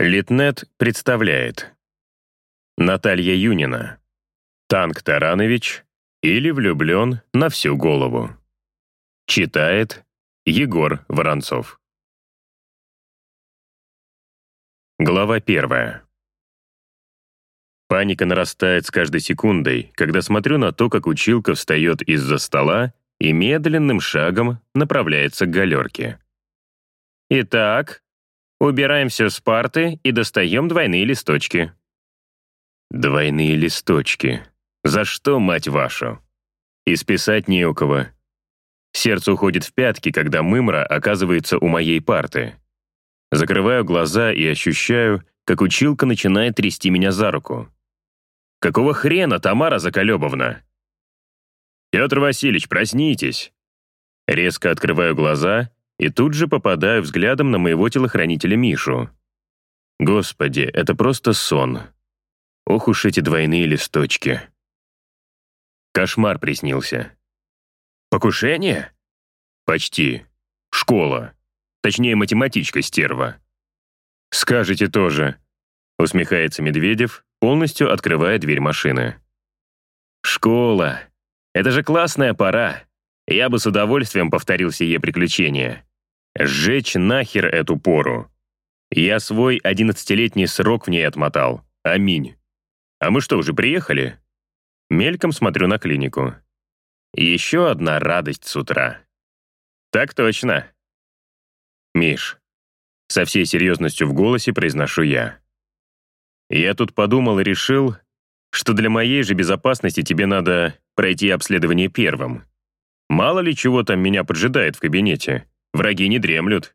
Литнет представляет Наталья Юнина Танк Таранович или влюблен на всю голову. Читает Егор Воронцов. Глава первая. Паника нарастает с каждой секундой, когда смотрю на то, как училка встает из-за стола и медленным шагом направляется к галерке. «Итак, Убираем все с парты и достаем двойные листочки». «Двойные листочки. За что, мать вашу?» И списать не у кого. Сердце уходит в пятки, когда мымра оказывается у моей парты. Закрываю глаза и ощущаю, как училка начинает трясти меня за руку. «Какого хрена, Тамара Заколебовна?» «Петр Васильевич, проснитесь!» Резко открываю глаза и тут же попадаю взглядом на моего телохранителя Мишу. Господи, это просто сон. Ох уж эти двойные листочки. Кошмар приснился. Покушение? Почти. Школа. Точнее, математичка стерва. Скажете тоже. Усмехается Медведев, полностью открывая дверь машины. Школа. Это же классная пора. Я бы с удовольствием повторил сие приключение. Сжечь нахер эту пору. Я свой одиннадцатилетний срок в ней отмотал. Аминь. А мы что, уже приехали? Мельком смотрю на клинику. Еще одна радость с утра. Так точно. Миш, со всей серьезностью в голосе произношу я. Я тут подумал и решил, что для моей же безопасности тебе надо пройти обследование первым. Мало ли чего там меня поджидает в кабинете. Враги не дремлют.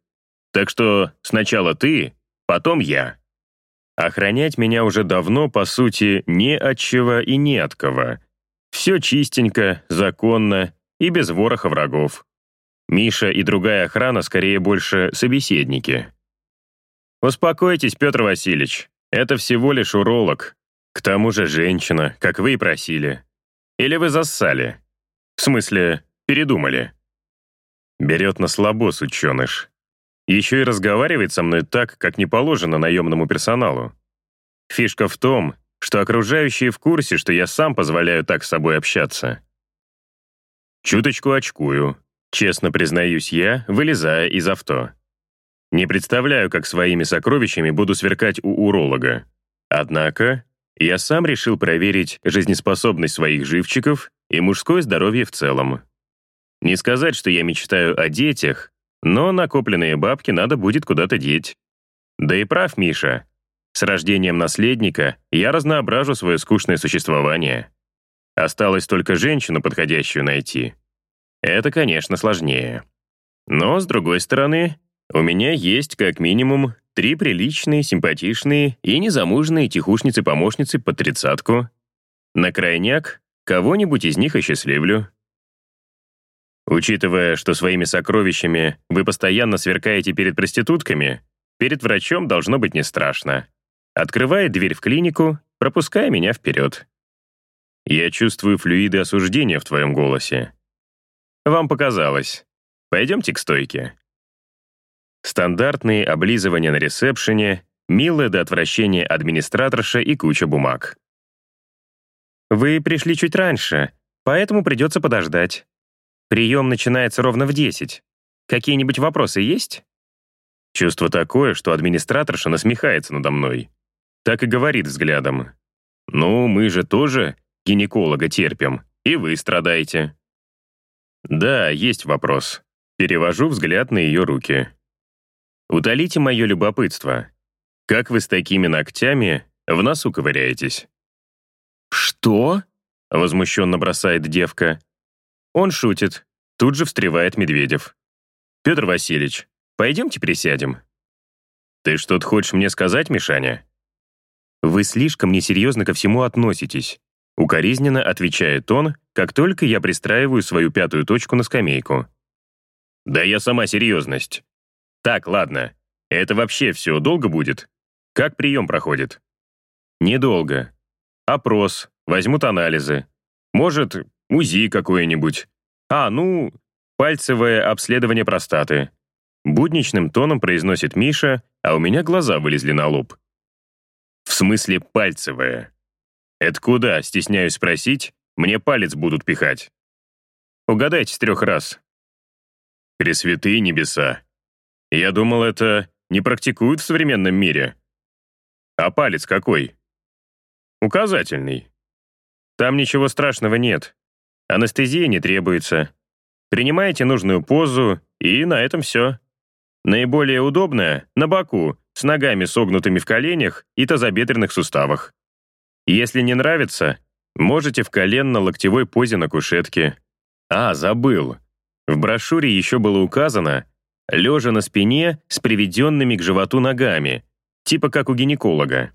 Так что сначала ты, потом я. Охранять меня уже давно, по сути, не от чего и не от кого. Все чистенько, законно и без вороха врагов. Миша и другая охрана скорее больше собеседники. Успокойтесь, Петр Васильевич, это всего лишь уролог. К тому же женщина, как вы и просили. Или вы зассали? В смысле, передумали? Берет на слабо, сученыш. Еще и разговаривает со мной так, как не положено наемному персоналу. Фишка в том, что окружающие в курсе, что я сам позволяю так с собой общаться. Чуточку очкую, честно признаюсь я, вылезая из авто. Не представляю, как своими сокровищами буду сверкать у уролога. Однако, я сам решил проверить жизнеспособность своих живчиков и мужское здоровье в целом. Не сказать, что я мечтаю о детях, но накопленные бабки надо будет куда-то деть. Да и прав Миша. С рождением наследника я разноображу свое скучное существование. Осталось только женщину подходящую найти. Это, конечно, сложнее. Но, с другой стороны, у меня есть как минимум три приличные, симпатичные и незамужные тихушницы-помощницы по тридцатку. На крайняк кого-нибудь из них осчастливлю. Учитывая, что своими сокровищами вы постоянно сверкаете перед проститутками, перед врачом должно быть не страшно. Открывая дверь в клинику, пропуская меня вперед. Я чувствую флюиды осуждения в твоем голосе. Вам показалось. Пойдемте к стойке. Стандартные облизывания на ресепшене, милое до отвращения администраторша и куча бумаг. Вы пришли чуть раньше, поэтому придется подождать. Прием начинается ровно в 10. Какие-нибудь вопросы есть? Чувство такое, что администраторша насмехается надо мной. Так и говорит взглядом. «Ну, мы же тоже гинеколога терпим, и вы страдаете». Да, есть вопрос. Перевожу взгляд на ее руки. Утолите мое любопытство. Как вы с такими ногтями в носу ковыряетесь? «Что?» — возмущенно бросает девка. Он шутит. Тут же встревает Медведев. «Петр Васильевич, пойдемте присядем». «Ты что-то хочешь мне сказать, Мишаня?» «Вы слишком несерьезно ко всему относитесь», укоризненно отвечает он, как только я пристраиваю свою пятую точку на скамейку. «Да я сама серьезность. Так, ладно. Это вообще все долго будет? Как прием проходит?» «Недолго. Опрос, возьмут анализы. Может, УЗИ какое-нибудь. А, ну, пальцевое обследование простаты. Будничным тоном произносит Миша а у меня глаза вылезли на лоб. В смысле пальцевая. Это куда, стесняюсь спросить, мне палец будут пихать? Угадайте с трех раз. Пресвятые небеса. Я думал, это не практикуют в современном мире. А палец какой? Указательный. Там ничего страшного нет. Анестезия не требуется. Принимаете нужную позу, и на этом все. Наиболее удобное — на боку, с ногами согнутыми в коленях и тазобедренных суставах. Если не нравится, можете в коленно-локтевой позе на кушетке. А, забыл. В брошюре еще было указано, лежа на спине с приведенными к животу ногами, типа как у гинеколога.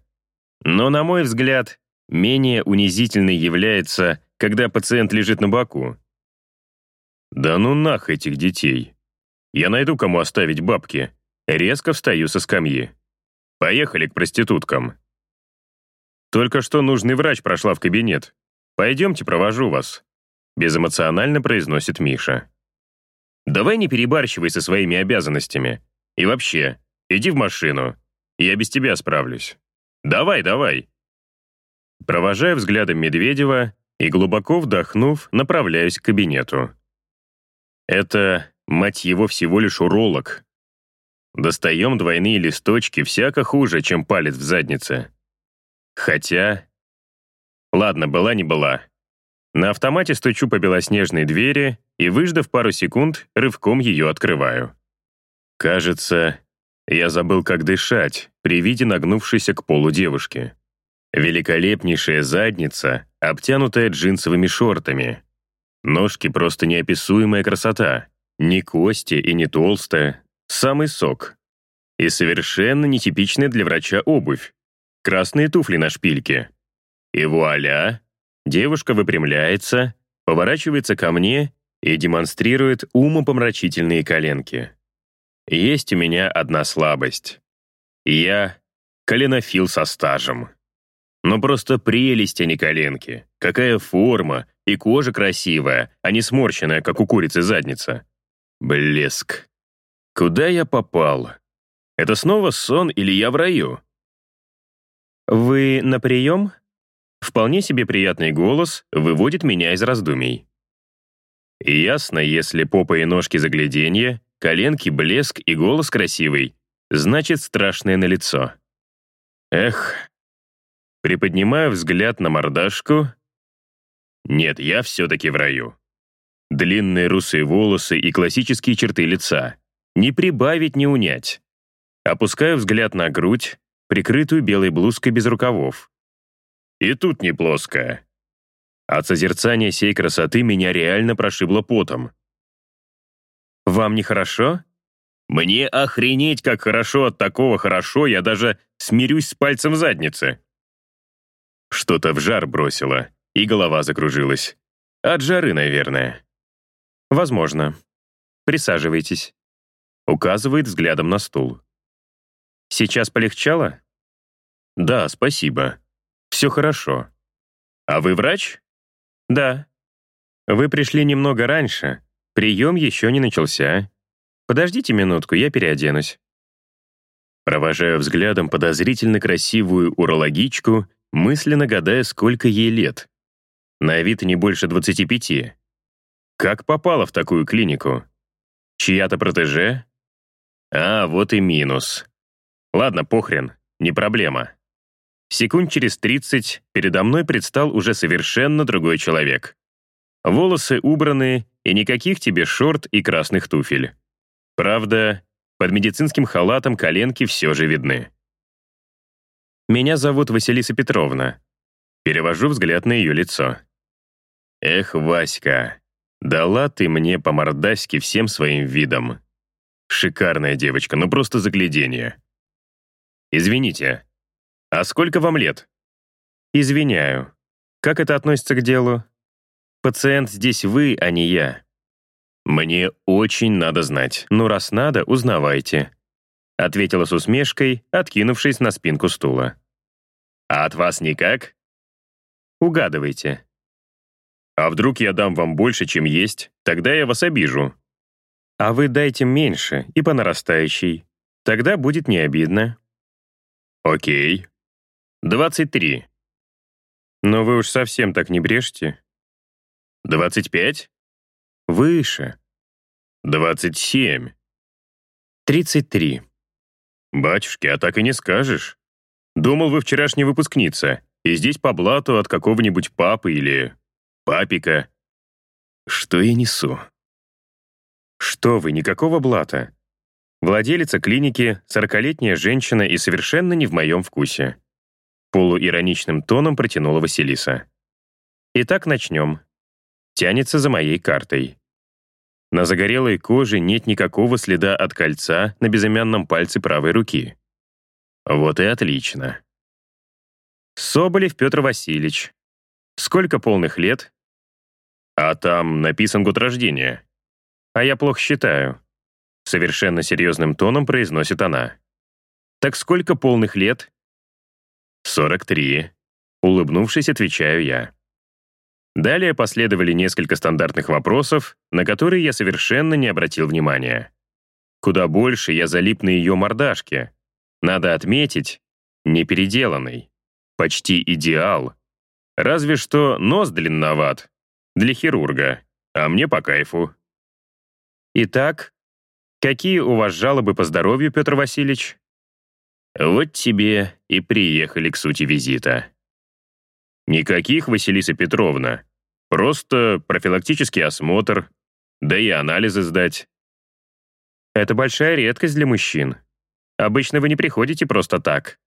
Но, на мой взгляд, менее унизительной является, когда пациент лежит на боку. Да ну нах этих детей. Я найду, кому оставить бабки. Резко встаю со скамьи. Поехали к проституткам. Только что нужный врач прошла в кабинет. Пойдемте, провожу вас. Безэмоционально произносит Миша. Давай не перебарщивай со своими обязанностями. И вообще, иди в машину. Я без тебя справлюсь. Давай, давай. Провожая взглядом Медведева и глубоко вдохнув, направляюсь к кабинету. Это, мать его, всего лишь уролог. Достаем двойные листочки, всяко хуже, чем палец в заднице. Хотя... Ладно, была не была. На автомате стучу по белоснежной двери и, выждав пару секунд, рывком ее открываю. Кажется, я забыл, как дышать при виде нагнувшейся к полу девушки. Великолепнейшая задница, обтянутая джинсовыми шортами. Ножки просто неописуемая красота. Не кости и не толстая. Самый сок. И совершенно нетипичная для врача обувь. Красные туфли на шпильке. И вуаля! Девушка выпрямляется, поворачивается ко мне и демонстрирует умопомрачительные коленки. Есть у меня одна слабость. Я коленофил со стажем. Но просто прелесть, а не коленки. Какая форма, и кожа красивая, а не сморщенная, как у курицы задница. Блеск. Куда я попал? Это снова сон или я в раю? «Вы на прием?» Вполне себе приятный голос выводит меня из раздумий. И ясно, если попа и ножки загляденье, коленки блеск и голос красивый, значит страшное на лицо. Эх, Приподнимаю взгляд на мордашку. Нет, я все-таки в раю. Длинные русые волосы и классические черты лица. Не прибавить, не унять. Опускаю взгляд на грудь, прикрытую белой блузкой без рукавов. И тут не плоская. От созерцания сей красоты меня реально прошибло потом. «Вам нехорошо?» «Мне охренеть, как хорошо от такого хорошо, я даже смирюсь с пальцем в заднице». Что-то в жар бросило, и голова закружилась. От жары, наверное. Возможно. Присаживайтесь. Указывает взглядом на стул. Сейчас полегчало? Да, спасибо. Все хорошо. А вы врач? Да. Вы пришли немного раньше. Прием еще не начался. Подождите минутку, я переоденусь. Провожаю взглядом подозрительно красивую урологичку мысленно гадая, сколько ей лет. На вид не больше 25. Как попала в такую клинику? Чья-то протеже? А, вот и минус. Ладно, похрен, не проблема. Секунд через 30 передо мной предстал уже совершенно другой человек. Волосы убраны, и никаких тебе шорт и красных туфель. Правда, под медицинским халатом коленки все же видны. «Меня зовут Василиса Петровна». Перевожу взгляд на ее лицо. «Эх, Васька, дала ты мне по-мордаськи всем своим видом. Шикарная девочка, ну просто заглядение. Извините, а сколько вам лет?» «Извиняю. Как это относится к делу?» «Пациент здесь вы, а не я». «Мне очень надо знать. Ну, раз надо, узнавайте ответила с усмешкой, откинувшись на спинку стула. «А от вас никак?» «Угадывайте». «А вдруг я дам вам больше, чем есть? Тогда я вас обижу». «А вы дайте меньше и по нарастающей. Тогда будет не обидно. Окей. 23. Но вы уж совсем так не брешьте. 25. Выше. 27. 33. Батюшки, а так и не скажешь. Думал, вы вчерашняя выпускница, и здесь по блату от какого-нибудь папы или папика. Что я несу? Что вы, никакого блата. Владелица клиники, сорокалетняя женщина и совершенно не в моем вкусе. Полуироничным тоном протянула Василиса. Итак, начнем. Тянется за моей картой. На загорелой коже нет никакого следа от кольца на безымянном пальце правой руки. Вот и отлично. Соболев Петр Васильевич. Сколько полных лет? А там написан год рождения. А я плохо считаю. Совершенно серьезным тоном произносит она. Так сколько полных лет? 43. Улыбнувшись, отвечаю я. Далее последовали несколько стандартных вопросов, на которые я совершенно не обратил внимания. Куда больше я залип на ее мордашке. Надо отметить, не переделанный. Почти идеал. Разве что нос длинноват. Для хирурга. А мне по кайфу. Итак, какие у вас жалобы по здоровью, Петр Васильевич? Вот тебе и приехали к сути визита. Никаких, Василиса Петровна. Просто профилактический осмотр, да и анализы сдать. Это большая редкость для мужчин. Обычно вы не приходите просто так.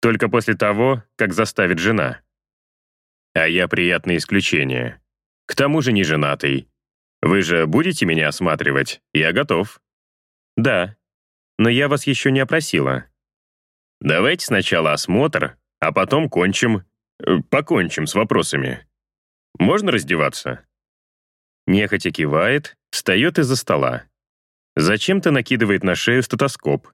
Только после того, как заставит жена. А я приятное исключение. К тому же не женатый. Вы же будете меня осматривать? Я готов. Да, но я вас еще не опросила. Давайте сначала осмотр, а потом кончим, э, покончим с вопросами. Можно раздеваться?» Нехотя кивает, встает из-за стола. Зачем-то накидывает на шею стетоскоп.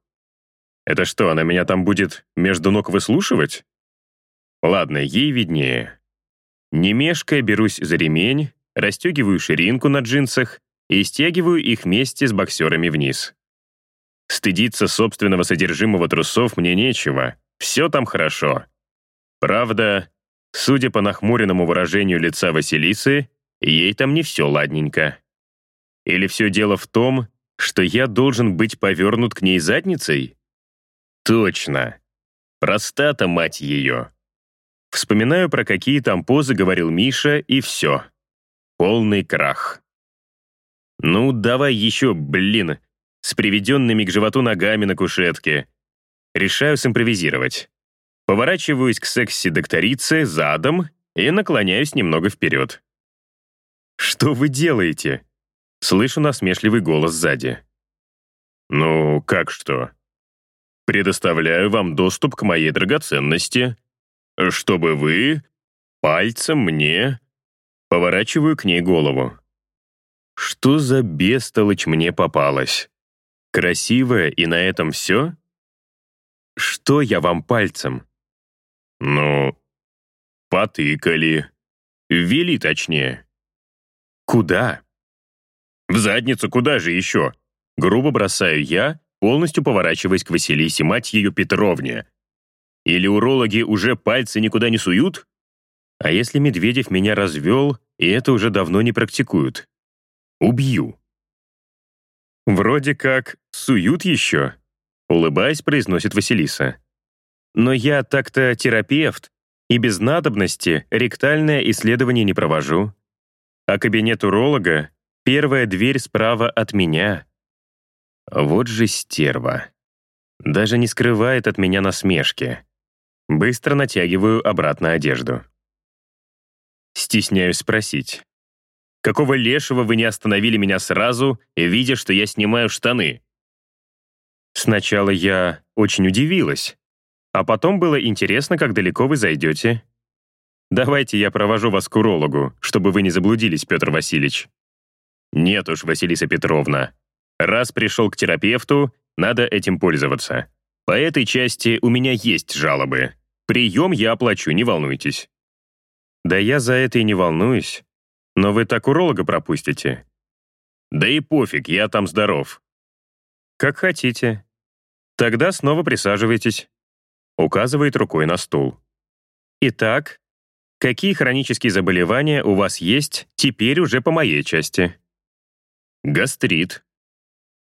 Это что, она меня там будет между ног выслушивать? Ладно, ей виднее. Не мешкая, берусь за ремень, расстегиваю ширинку на джинсах и стягиваю их вместе с боксерами вниз. Стыдиться собственного содержимого трусов мне нечего, все там хорошо. Правда, Судя по нахмуренному выражению лица Василисы, ей там не все ладненько. Или все дело в том, что я должен быть повернут к ней задницей? Точно. Простата, мать ее. Вспоминаю, про какие там позы говорил Миша, и все. Полный крах. Ну, давай еще, блин, с приведенными к животу ногами на кушетке. Решаю симпровизировать. Поворачиваюсь к секси-докторице задом и наклоняюсь немного вперед. «Что вы делаете?» Слышу насмешливый голос сзади. «Ну, как что?» «Предоставляю вам доступ к моей драгоценности, чтобы вы пальцем мне...» Поворачиваю к ней голову. Что за бестолочь мне попалась? Красивая и на этом все? Что я вам пальцем? «Ну, потыкали. Ввели точнее». «Куда?» «В задницу, куда же еще?» Грубо бросаю я, полностью поворачиваясь к Василисе, мать ее Петровне. «Или урологи уже пальцы никуда не суют?» А если Медведев меня развел, и это уже давно не практикуют? Убью. «Вроде как суют еще», — улыбаясь, произносит Василиса. Но я так-то терапевт, и без надобности ректальное исследование не провожу. А кабинет уролога — первая дверь справа от меня. Вот же стерва. Даже не скрывает от меня насмешки. Быстро натягиваю обратно одежду. Стесняюсь спросить. Какого лешего вы не остановили меня сразу, видя, что я снимаю штаны? Сначала я очень удивилась. А потом было интересно, как далеко вы зайдете. Давайте я провожу вас к урологу, чтобы вы не заблудились, Петр Васильевич. Нет уж, Василиса Петровна. Раз пришел к терапевту, надо этим пользоваться. По этой части у меня есть жалобы. Прием я оплачу, не волнуйтесь. Да я за это и не волнуюсь. Но вы так уролога пропустите. Да и пофиг, я там здоров. Как хотите. Тогда снова присаживайтесь. Указывает рукой на стул. Итак, какие хронические заболевания у вас есть теперь уже по моей части? Гастрит.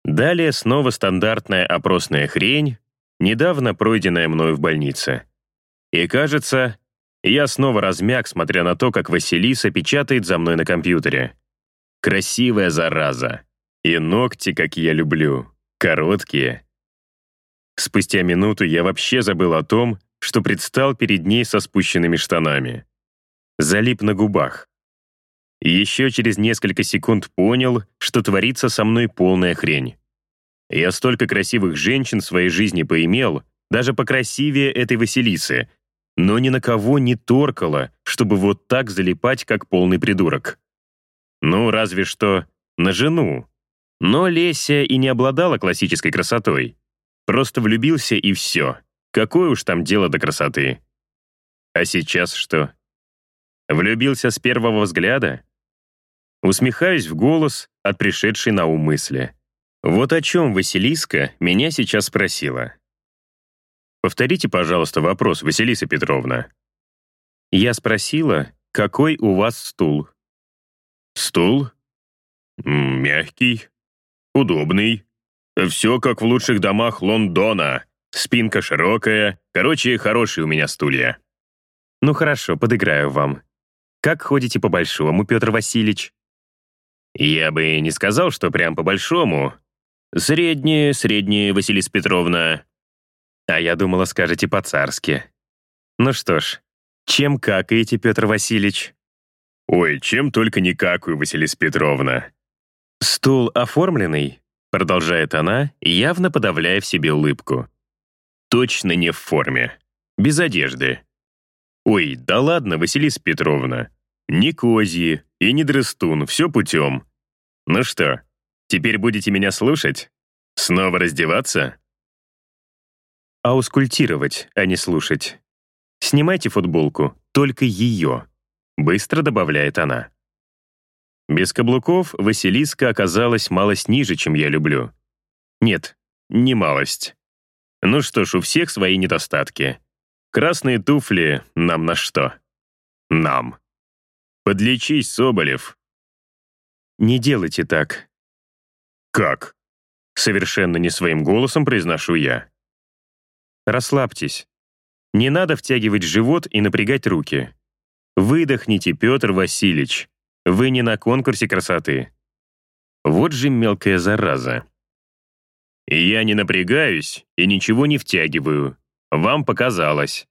Далее снова стандартная опросная хрень, недавно пройденная мною в больнице. И кажется, я снова размяк, смотря на то, как Василиса печатает за мной на компьютере. Красивая зараза. И ногти, как я люблю. Короткие. Спустя минуту я вообще забыл о том, что предстал перед ней со спущенными штанами. Залип на губах. Еще через несколько секунд понял, что творится со мной полная хрень. Я столько красивых женщин в своей жизни поимел, даже покрасивее этой Василисы, но ни на кого не торкало, чтобы вот так залипать, как полный придурок. Ну, разве что на жену. Но Леся и не обладала классической красотой. Просто влюбился и все. Какое уж там дело до красоты. А сейчас что? Влюбился с первого взгляда? Усмехаюсь в голос от пришедшей на ум мысли. Вот о чем Василиска меня сейчас спросила. Повторите, пожалуйста, вопрос, Василиса Петровна. Я спросила, какой у вас стул? Стул? Мягкий, удобный. Все как в лучших домах Лондона. Спинка широкая. Короче, хорошие у меня стулья. Ну хорошо, подыграю вам. Как ходите по-большому, Петр Васильевич? Я бы не сказал, что прям по-большому. Среднее, среднее, Василиса Петровна. А я думала, скажете по-царски. Ну что ж, чем какаете, Петр Васильевич? Ой, чем только не какаю, Василиса Петровна. Стул оформленный, продолжает она, явно подавляя в себе улыбку. Точно не в форме. Без одежды. Ой, да ладно, Василиса Петровна. Не козьи и не дрыстун, все путем. Ну что, теперь будете меня слушать? Снова раздеваться? аускультировать, а не слушать. Снимайте футболку, только ее. Быстро добавляет она. Без каблуков Василиска оказалась малость ниже, чем я люблю. Нет, не малость. Ну что ж, у всех свои недостатки. Красные туфли нам на что? Нам. Подлечись, Соболев. Не делайте так. Как? Совершенно не своим голосом произношу я. Расслабьтесь. Не надо втягивать живот и напрягать руки. Выдохните, Петр Васильевич. Вы не на конкурсе красоты. Вот же мелкая зараза. Я не напрягаюсь и ничего не втягиваю. Вам показалось.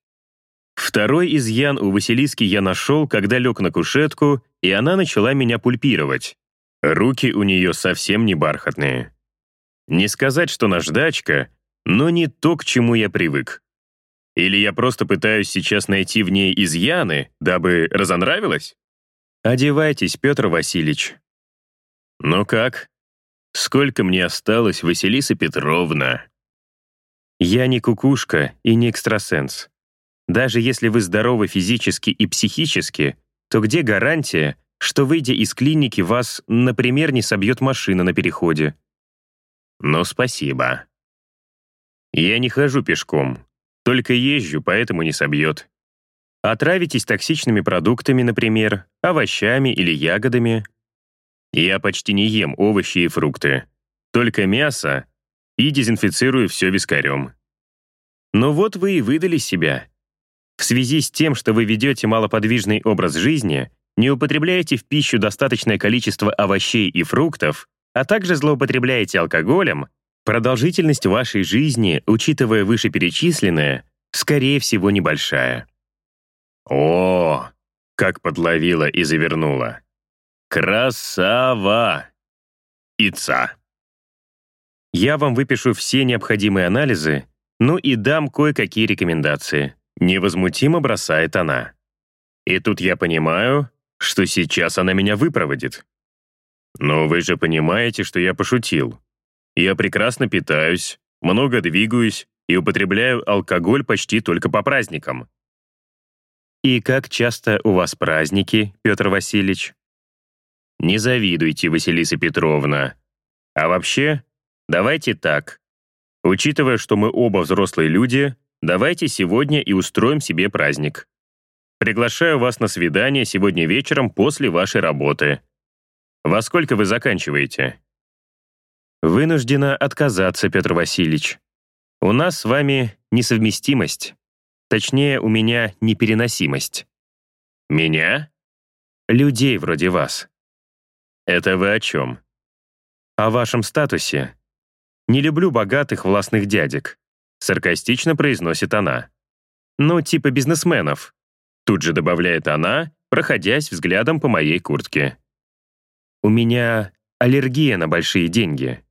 Второй изъян у Василиски я нашел, когда лег на кушетку, и она начала меня пульпировать. Руки у нее совсем не бархатные. Не сказать, что наждачка, но не то, к чему я привык. Или я просто пытаюсь сейчас найти в ней изъяны, дабы разонравилось? Одевайтесь, Петр Васильевич. Ну как? Сколько мне осталось, Василиса Петровна? Я не кукушка и не экстрасенс. Даже если вы здоровы физически и психически, то где гарантия, что, выйдя из клиники, вас, например, не собьет машина на переходе? Ну, спасибо. Я не хожу пешком, только езжу, поэтому не собьет. Отравитесь токсичными продуктами, например, овощами или ягодами. Я почти не ем овощи и фрукты, только мясо и дезинфицирую все вискарем. Но вот вы и выдали себя. В связи с тем, что вы ведете малоподвижный образ жизни, не употребляете в пищу достаточное количество овощей и фруктов, а также злоупотребляете алкоголем, Продолжительность вашей жизни, учитывая вышеперечисленное, скорее всего, небольшая. О, как подловила и завернула. Красава! Ица. Я вам выпишу все необходимые анализы, ну и дам кое-какие рекомендации. Невозмутимо бросает она. И тут я понимаю, что сейчас она меня выпроводит. Но вы же понимаете, что я пошутил. Я прекрасно питаюсь, много двигаюсь и употребляю алкоголь почти только по праздникам. И как часто у вас праздники, Петр Васильевич? Не завидуйте, Василиса Петровна. А вообще, давайте так. Учитывая, что мы оба взрослые люди, давайте сегодня и устроим себе праздник. Приглашаю вас на свидание сегодня вечером после вашей работы. Во сколько вы заканчиваете? Вынуждена отказаться, Петр Васильевич. У нас с вами несовместимость. Точнее, у меня непереносимость. Меня? Людей вроде вас. Это вы о чем? О вашем статусе. Не люблю богатых властных дядек. Саркастично произносит она. Ну, типа бизнесменов. Тут же добавляет она, проходясь взглядом по моей куртке. У меня аллергия на большие деньги.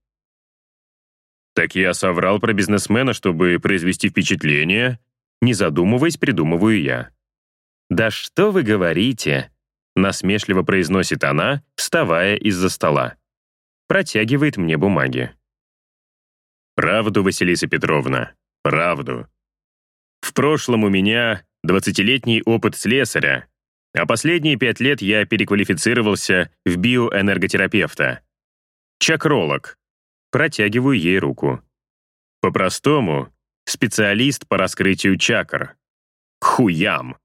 Так я соврал про бизнесмена, чтобы произвести впечатление. Не задумываясь, придумываю я. «Да что вы говорите?» Насмешливо произносит она, вставая из-за стола. Протягивает мне бумаги. «Правду, Василиса Петровна, правду. В прошлом у меня 20-летний опыт слесаря, а последние пять лет я переквалифицировался в биоэнерготерапевта. Чакролог, Протягиваю ей руку. По-простому, специалист по раскрытию чакр. К хуям.